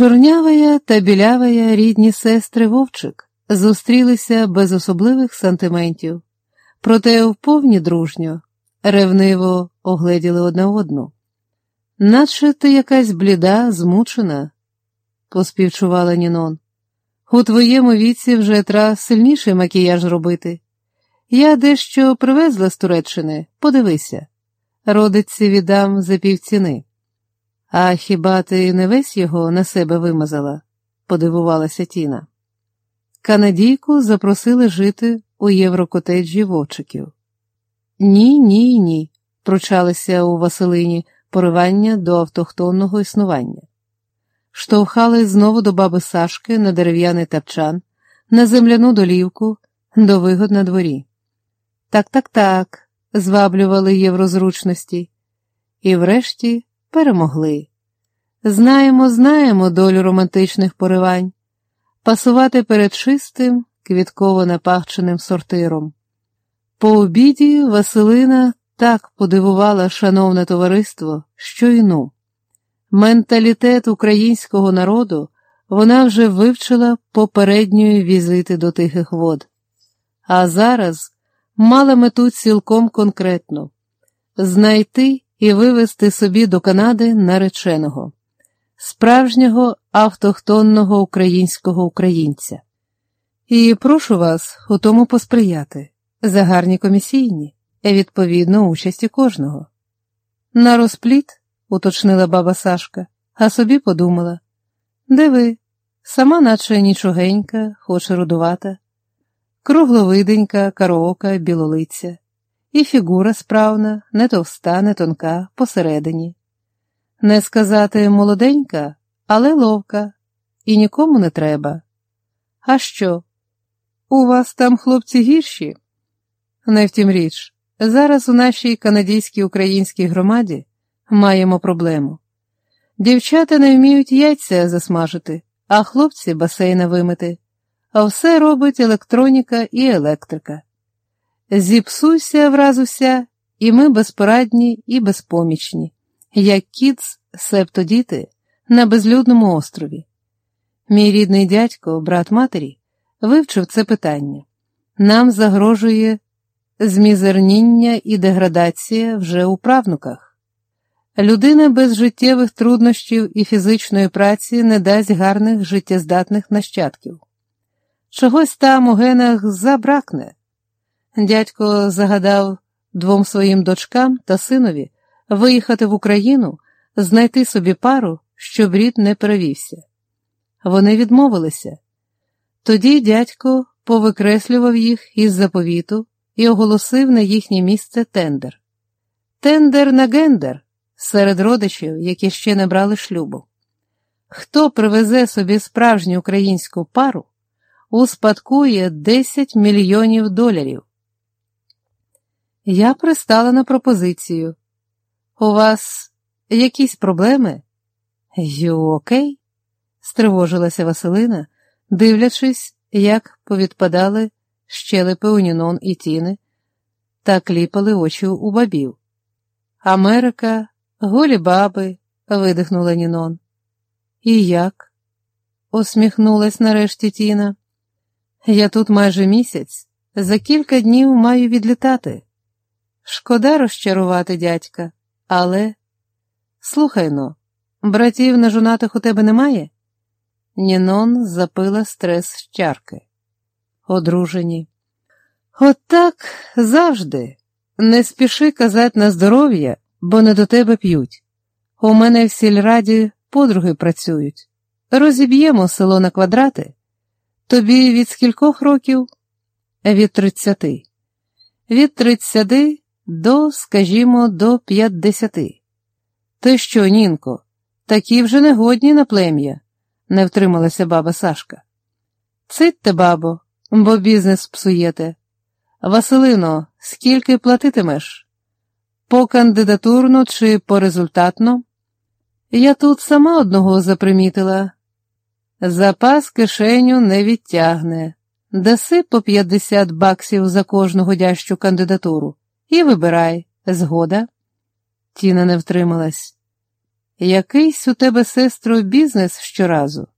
Чорнявая та білявая рідні сестри Вовчик зустрілися без особливих сантиментів, проте вповні дружньо, ревниво огледіли одне одну. Наче ти якась бліда, змучена, поспівчувала Нінон. У твоєму віці вже тра сильніший макіяж робити. Я дещо привезла з Туреччини, подивися. Родиці віддам за півціни. А хіба ти не весь його на себе вимазала? подивувалася Тіна. Канадійку запросили жити у єврокотеджі вовчиків. Ні, ні, ні, пручалися у Василині поривання до автохтонного існування. Штовхали знову до баби Сашки на дерев'яний тапчан, на земляну долівку, до вигод на дворі. Так, так, так, зваблювали єврозручності, і врешті перемогли. Знаємо, знаємо долю романтичних поривань, пасувати перед чистим, квітково напахченим сортиром. По обіді Василина так подивувала шановне товариство, що й ну. Менталітет українського народу вона вже вивчила попередньої візити до тихих вод, а зараз мала мету цілком конкретну знайти і вивезти собі до Канади нареченого, справжнього автохтонного українського українця. І прошу вас у тому посприяти. За гарні комісійні, відповідно участі кожного. На розпліт, уточнила баба Сашка, а собі подумала. Диви, сама наче нічогенька, хоч рудувата, кругловиденька, кароока, білолиця і фігура справна, не товста, не тонка, посередині. Не сказати молоденька, але ловка, і нікому не треба. А що? У вас там хлопці гірші? Не втім річ, зараз у нашій канадійській українській громаді маємо проблему. Дівчата не вміють яйця засмажити, а хлопці басейна вимити, а все робить електроніка і електрика. Зіпсуйся враз уся, і ми безпорадні і безпомічні, як кіц, себто діти, на безлюдному острові. Мій рідний дядько, брат матері, вивчив це питання. Нам загрожує змізерніння і деградація вже у правнуках. Людина без життєвих труднощів і фізичної праці не дасть гарних життєздатних нащадків. Чогось там у генах забракне. Дядько загадав двом своїм дочкам та синові виїхати в Україну, знайти собі пару, щоб рід не перевівся. Вони відмовилися. Тоді дядько повикреслював їх із заповіту і оголосив на їхнє місце тендер. Тендер на гендер серед родичів, які ще не брали шлюбу. Хто привезе собі справжню українську пару, успадкує 10 мільйонів доларів. Я пристала на пропозицію. У вас якісь проблеми? Ю, окей? стривожилася Василина, дивлячись, як повідпадали щелепи у Нінон і Тіни, та кліпали очі у бабів. Америка, голі баби, видихнула Нінон. І як? усміхнулась нарешті Тіна. Я тут майже місяць, за кілька днів маю відлітати. Шкода розчарувати дядька, але. Слухай но, братів нежонатих у тебе немає? Нінон запила стрес з чарки. Одружені. От так завжди. Не спіши казати на здоров'я, бо не до тебе п'ють. У мене в сільраді подруги працюють. Розіб'ємо село на квадрати. Тобі від скількох років? Від тридцяти. Від тридцяти до, скажімо, до п'ятдесяти. Ти що, Нінко, такі вже не годні на плем'я, не втрималася баба Сашка. Цитьте, бабо, бо бізнес псуєте. Василино, скільки платитимеш? По кандидатурно чи по результатно? Я тут сама одного запримітила. Запас кишеню не відтягне. Даси по 50 баксів за кожну годящу кандидатуру і вибирай, згода. Тіна не втрималась. Якийсь у тебе, сестро, бізнес щоразу.